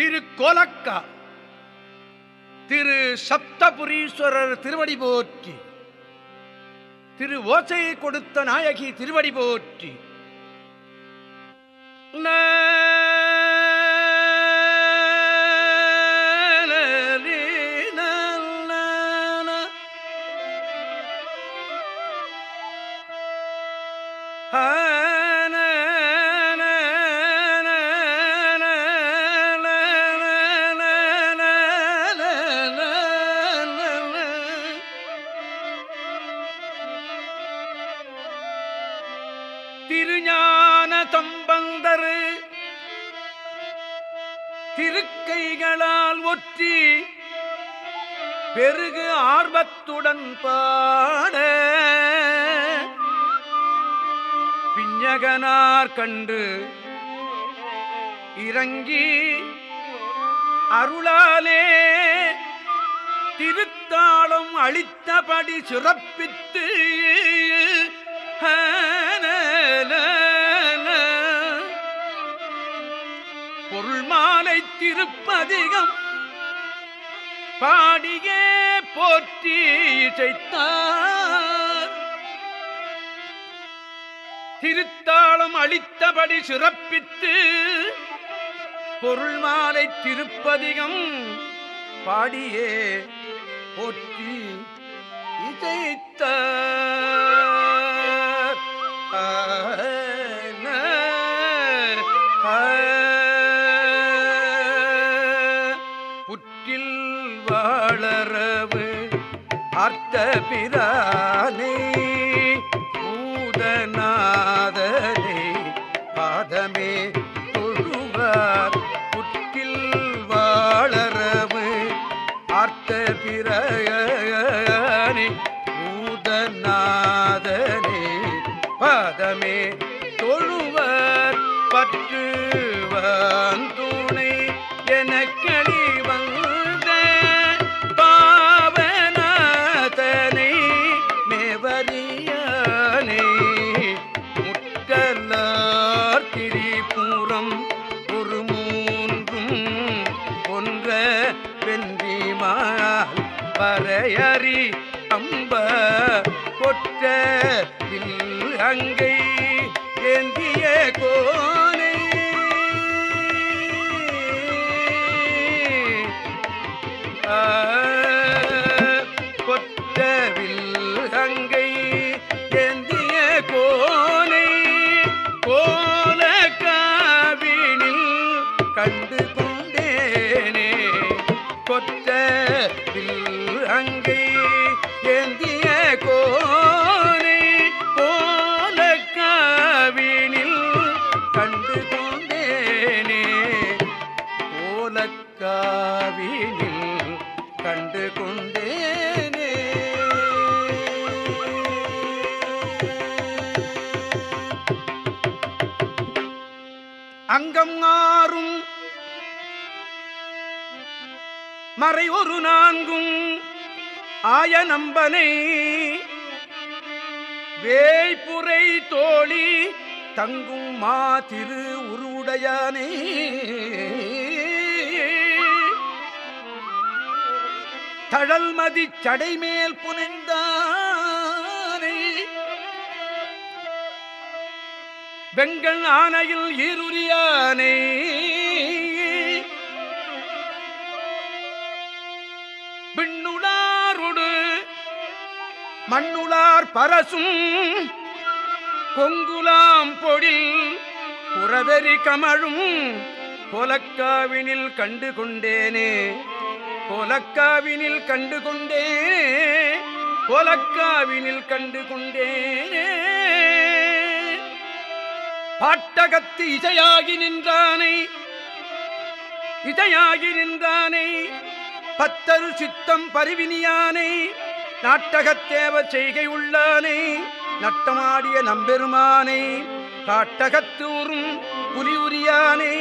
திரு கோலக்கா திரு சப்தபுரீஸ்வரர் திருவடி போற்றி. திரு ஓசையை கொடுத்த நாயகி திருவடி போற்றி. திருஞான கைகளால் ஒற்றி பெருகு ஆர்வத்துடன் பாட. பிஞகனார் கண்டு இறங்கி அருளாலே திருத்தாளம் அளித்தபடி சிறப்பித்து திருப்பதிகம். பாடியே போற்றி இசைத்தார். திருத்தாளம் அளித்தபடி சிறப்பித்து பொருள் மாலை திருப்பதிகம் பாடியே போற்றி இசைத்தார். அர்த்த பூதநாதனே பாதமே மறை ஒரு நான்கும். ஆய நம்பனை. வேய்புரை தோழி தங்கும் மா திரு உருவுடையானே. தழல்மதி சடைமேல் புனைந்தானே. வெங்கல் ஆனையில் ஈருரியானே. மண்ணுளார் பரசும் கொங்குலாம் பொழில் புறவெறி கமழும் கொலக்காவினில் கண்டு கொண்டேனே கொலக்காவினில் கண்டு கொண்டேனே கொலக்காவினில் கண்டு கொண்டேனே பாட்டகத்து இசையாகி நின்றானை இசையாகி நின்றானை பத்தரு சித்தம் பருவினியானை நாட்டகத்தேவ செய்கை உள்ளானை நட்டமாடிய நம்பெருமானை காட்டகத்தூரும் புலியுரியானை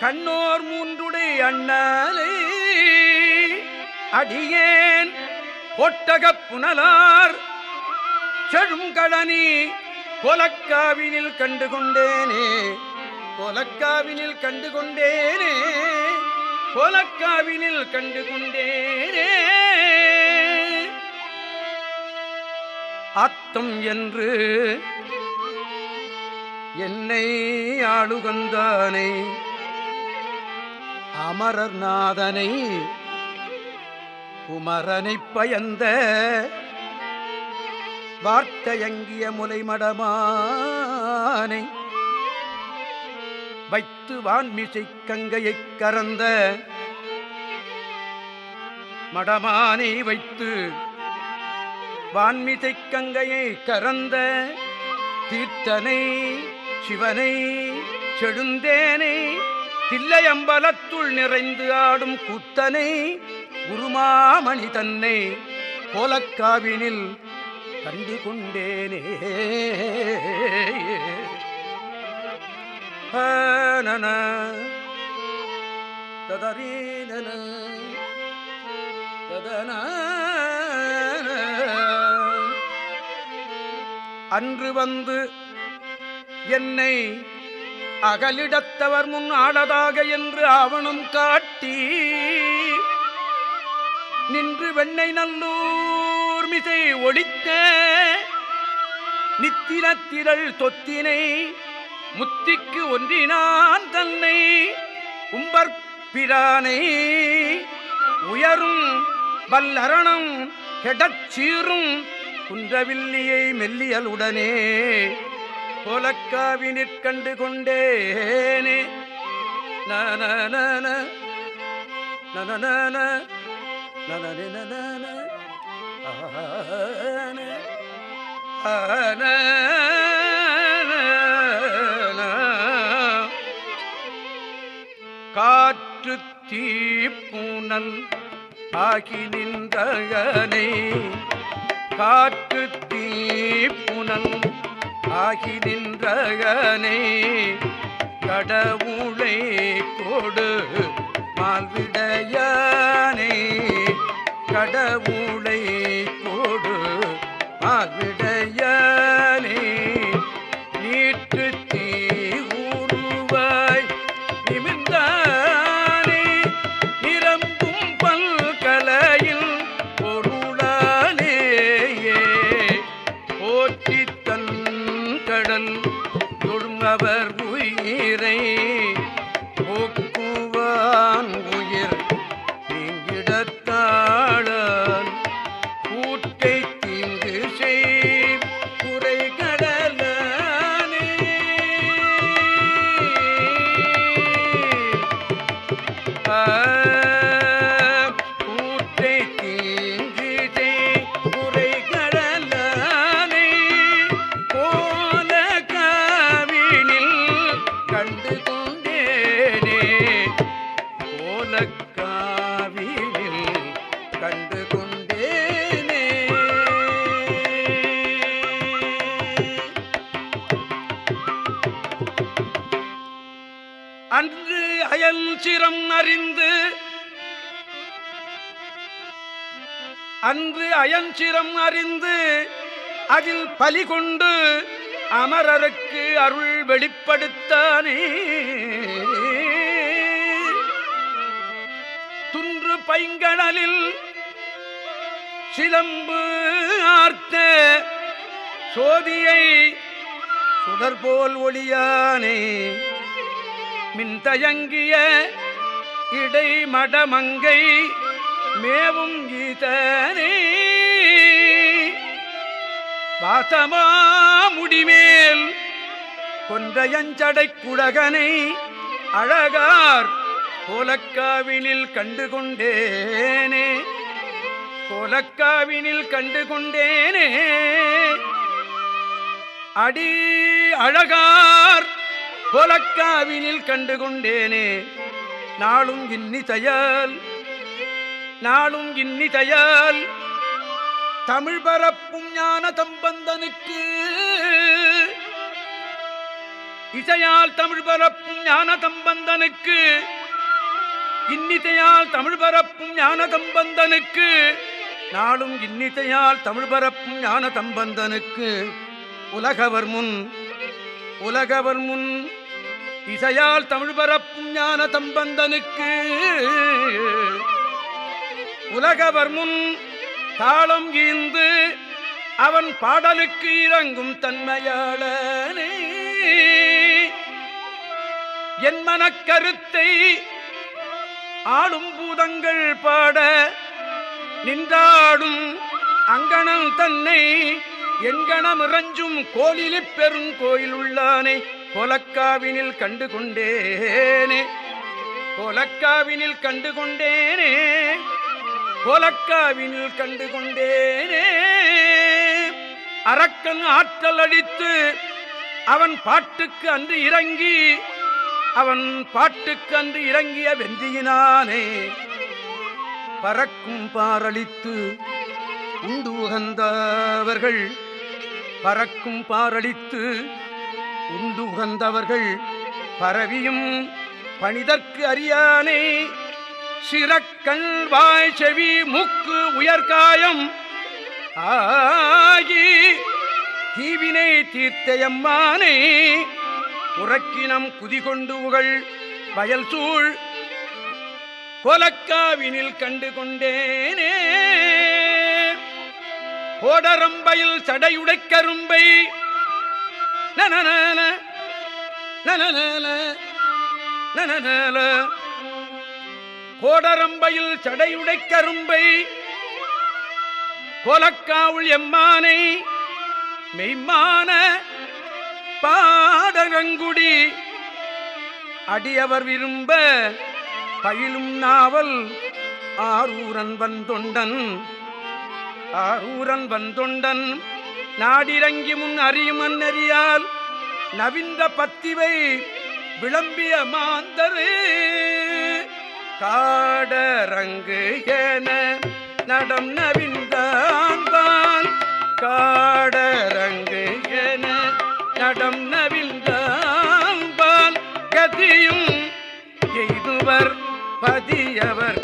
கண்ணோர் மூன்றுடை அண்ணாலே. அடியேன் பொட்டகப் புனலார் செழுங்கழனி கொலக்காவினில் கண்டு கொண்டேனே கோலக்காவினில் கண்டு கொண்டேனே கோலக்காவினில் கண்டு கொண்டேனே அத்தம் என்று என்னை ஆளுகந்தானை. அமரர் நாதனை குமரனை பயந்த வார்த்தையங்கிய முலைமடமானை வைத்து வான்மிசை கங்கையைக் கறந்த மடமானை வைத்து வான்மிசை கங்கையை கறந்த தீர்த்தனை சிவனை செடுந்தேனை தில்லையம்பலத்துள் நிறைந்து ஆடும் குத்தனை குருமாமணி தன்னை கோலக்காவினில் கண்டு கொண்டேனே நன ததரீனன ததன அன்று வந்து என்னை அகலிடத்தவர் முன் ஆளதாக என்று ஆவணம் காட்டி நின்று வெண்ணை நல்லூர் மிசை ஒழித்த நித்திரத்திரள் தொத்தினை முத்திக்கு ஒன்றினான் தன்னை உம்பற்பிரானை உயரும் வல்லரணம் கெடச்சீரும் குன்றவில்லியை மெல்லியலுடனே கோலக்காவி நிற்கண்டு கொண்டேனே நன நன நன காற்று தீப்பூனல் ஆகி நின்றகனை காற்று தீப்புனல் ஆகி நின்றகனை கடவுளை கொடு மால்விடையானே கடவுளை கொடு மால்விடையானே அயஞ்சிரம் அறிந்து அதில் பலி கொண்டு அமரருக்கு அருள் வெளிப்படுத்தானே. துன்று பைங்கடலில் சிலம்பு ஆர்த்த சோதியை சுடர்போல் ஒளியானே. மின்தயங்கிய இடை மடமங்கை மேவும் கீதனே. வாசமா முடிமேல் கொன்றையஞ்சடை குழகனை அழகார் கோலக்காவினில் கண்டு கொண்டேனே கோலக்காவினில் கண்டு கொண்டேனே அடி அழகார் கோலக்காவினில் கண்டு கொண்டேனே நாளும் இன்னிசையால் நாளும் இன்னி தயால் தமிழ் பரப்பும் ஞான தம்பந்தனுக்கு இசையால் தமிழ் பரப்பும் ஞான தம்பந்தனுக்கு இன்னிசையால் தமிழ் பரப்பும் ஞான தம்பந்தனுக்கு நாளும் இன்னிசையால் தமிழ் பரப்பும் ஞான தம்பந்தனுக்கு உலகவர் முன் உலகவர் முன். இசையால் தமிழ் பரப்பும் ஞான தம்பந்தனுக்கு உலகவர் முன் தாளம் ஈந்து அவன் பாடலுக்கு இறங்கும் தன்மையாளனே. என் மனக்கருத்தை ஆளும் பூதங்கள் பாட நின்றாடும் அங்கணம் தன்னை எண்கணம் இறஞ்சும் கோலிலிப் பெரும் கோயில் உள்ளானை. கோலக்காவினில் கண்டு கொண்டேனே. கோலக்காவினில் கண்டு கொண்டேனே. கோலக்காவினில் கண்டு கொண்டேனே அரக்கன் ஆற்றல் அடித்து அவன் பாட்டுக்கு அன்று இறங்கி அவன் பாட்டுக்கு அன்று இறங்கிய வெந்தியினானே. பறக்கும் பாரளித்து உண்டு உகந்தவர்கள் பறக்கும் பாரளித்து உண்டு உகந்தவர்கள் பரவியும் பணிதற்கு அறியானே. சிறக்கண் வாய் செவி மூக்கு உயர்காயம் ஆகி தீவினை தீர்த்தையம்மானே உறக்கினம் குதிகொண்டு உகள் வயல் சூழ் கோலக்காவினில் கண்டு கொண்டேனே கோடரம்பையில் சடையுடை கரும்பை நன நனநல நனநல நனநல கோடரம்பையில் சடையுடை கரும்பை கோலக்காவுள் எம்மானை மெய்மான பாடரங்குடி அடியவர் விரும்ப பயிலும் நாவல் ஆரூரன் வந்தொண்டன் ஆரூரன் வந்தொண்டன் நாடிறங்கி முன் அறியும் அன்னறியால் நவிந்த பத்திவை விளம்பிய மாந்தரே. காடரங்கு என நடம் நவிந்தான் காடரங்கு என நடம் நவிந்தான் கதியும் எய்துவர் பதியவர் பதியவர்